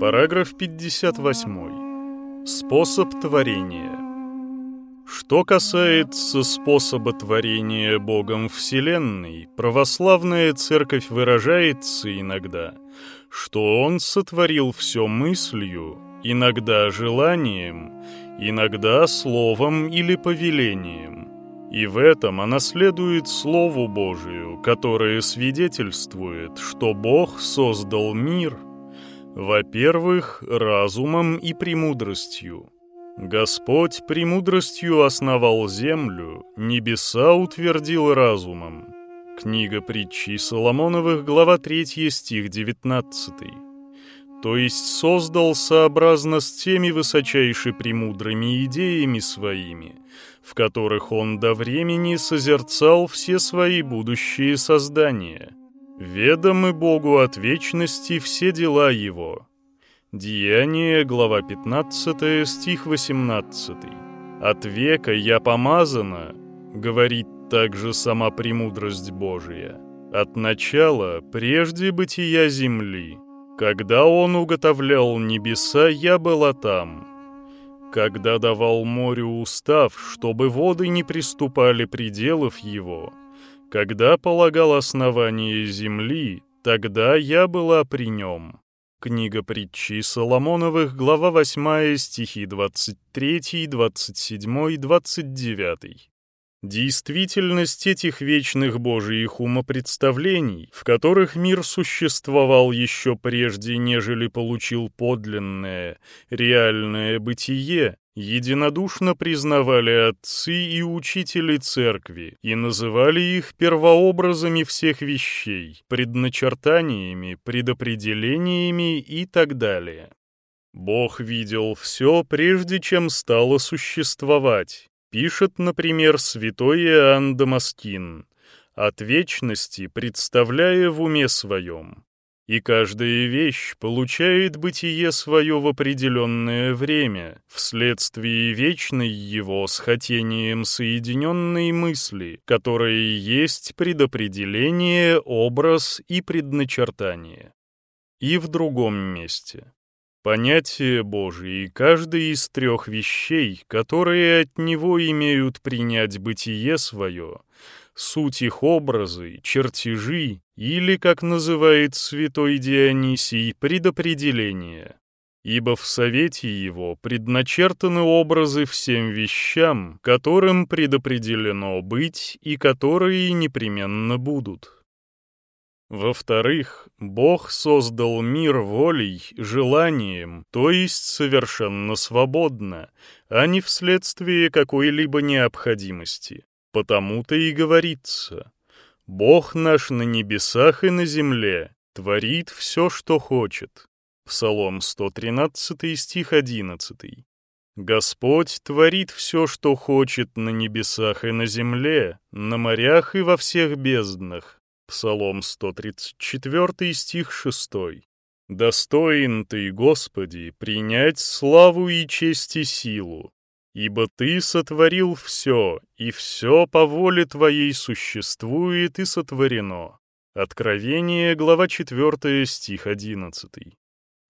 Параграф 58. Способ творения. Что касается способа творения Богом Вселенной, православная церковь выражается иногда, что Он сотворил все мыслью, иногда желанием, иногда словом или повелением. И в этом она следует Слову Божию, которое свидетельствует, что Бог создал мир, во-первых, разумом и премудростью, Господь премудростью основал землю, небеса утвердил разумом. Книга притчи Соломоновых, глава 3, стих 19. То есть создал сообразно с теми высочайше премудрыми идеями своими, в которых он до времени созерцал все свои будущие создания. Ведомы Богу от вечности все дела Его, Деяние, глава 15, стих 18. «От века я помазана», — говорит также сама премудрость Божия, «от начала, прежде бытия земли. Когда Он уготовлял небеса, я была там. Когда давал морю устав, чтобы воды не приступали пределов его, когда полагал основание земли, тогда я была при нем». Книга притчи Соломоновых, глава 8, стихи 23, 27, 29. Действительность этих вечных божьих умопредставлений, в которых мир существовал еще прежде, нежели получил подлинное, реальное бытие, единодушно признавали отцы и учители церкви и называли их первообразами всех вещей, предначертаниями, предопределениями и так далее. Бог видел все, прежде чем стало существовать, пишет, например, святой Иоанн Дамаскин, от вечности представляя в уме своем и каждая вещь получает бытие свое в определенное время, вследствие вечной его с хотением соединенной мысли, которая есть предопределение, образ и предначертание. И в другом месте. Понятие Божие каждой из трех вещей, которые от него имеют принять бытие свое — суть их образы, чертежи или, как называет святой Дионисий, предопределение. Ибо в совете его предначертаны образы всем вещам, которым предопределено быть и которые непременно будут. Во-вторых, Бог создал мир волей, желанием, то есть совершенно свободно, а не вследствие какой-либо необходимости. Потому-то и говорится, «Бог наш на небесах и на земле творит все, что хочет». Псалом 113 стих 11. Господь творит все, что хочет на небесах и на земле, на морях и во всех безднах. Псалом 134 стих 6. «Достоин Ты, Господи, принять славу и честь и силу, Ибо ты сотворил все, и все по воле твоей существует и сотворено. Откровение, глава 4, стих 11.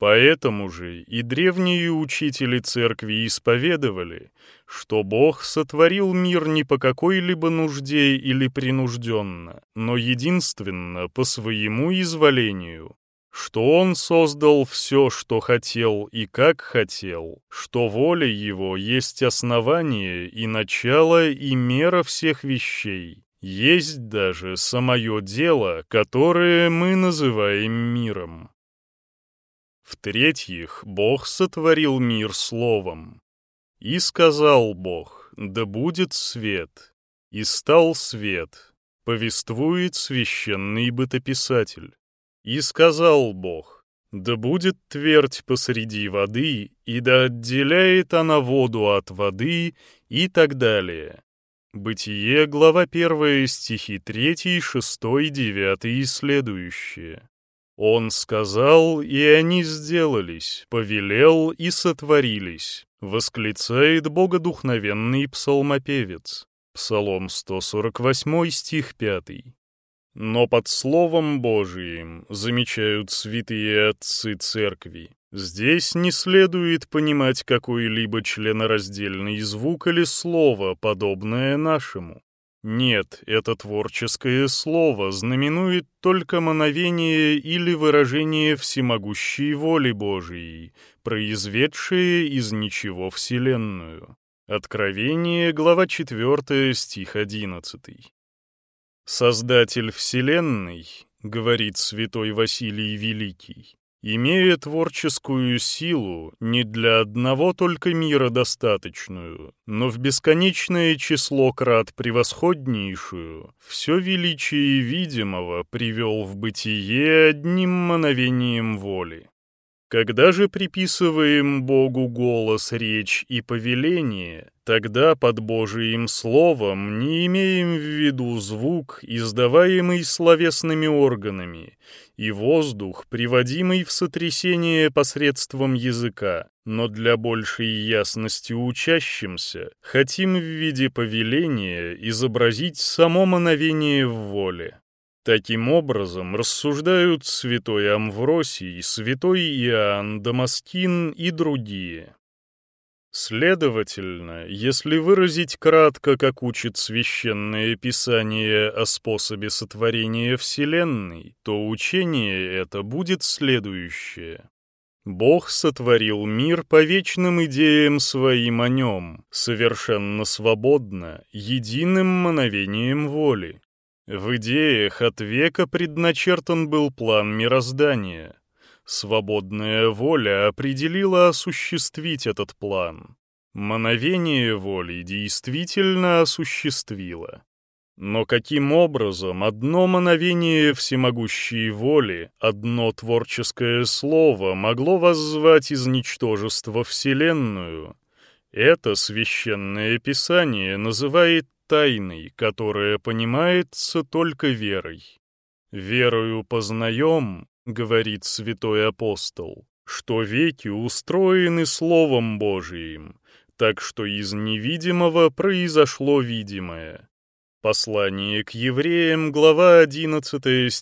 Поэтому же и древние учители церкви исповедовали, что Бог сотворил мир не по какой-либо нужде или принужденно, но единственно по своему изволению, что он создал все, что хотел и как хотел, что воля его есть основание и начало и мера всех вещей, есть даже самое дело, которое мы называем миром. В-третьих, Бог сотворил мир словом. И сказал Бог, да будет свет, и стал свет, повествует священный бытописатель. И сказал Бог, да будет твердь посреди воды, и да отделяет она воду от воды, и так далее. Бытие, глава 1, стихи 3, 6, 9 и следующие. Он сказал, и они сделались, повелел и сотворились, восклицает богодухновенный псалмопевец. Псалом 148, стих 5. Но под Словом Божиим замечают святые отцы церкви. Здесь не следует понимать какой-либо членораздельный звук или слово, подобное нашему. Нет, это творческое слово знаменует только мановение или выражение всемогущей воли Божией, произведшее из ничего Вселенную. Откровение, глава 4, стих 11. «Создатель Вселенной, — говорит святой Василий Великий, имея творческую силу не для одного только мира достаточную, но в бесконечное число крат превосходнейшую, все величие видимого привел в бытие одним мановением воли. Когда же приписываем Богу голос, речь и повеление, тогда под Божиим словом не имеем в виду звук, издаваемый словесными органами, и воздух, приводимый в сотрясение посредством языка, но для большей ясности учащимся хотим в виде повеления изобразить само мановение в воле. Таким образом рассуждают святой Амвросий, святой Иоанн Дамаскин и другие. Следовательно, если выразить кратко, как учит Священное Писание о способе сотворения Вселенной, то учение это будет следующее. Бог сотворил мир по вечным идеям своим о нем, совершенно свободно, единым мановением воли. В идеях от века предначертан был план мироздания. Свободная воля определила осуществить этот план. Мановение воли действительно осуществило. Но каким образом одно мановение всемогущей воли, одно творческое слово могло воззвать из ничтожества Вселенную? Это священное писание называет тайной, которая понимается только верой. «Верою познаем, — говорит святой апостол, — что веки устроены Словом Божиим, так что из невидимого произошло видимое». Послание к евреям, глава 11,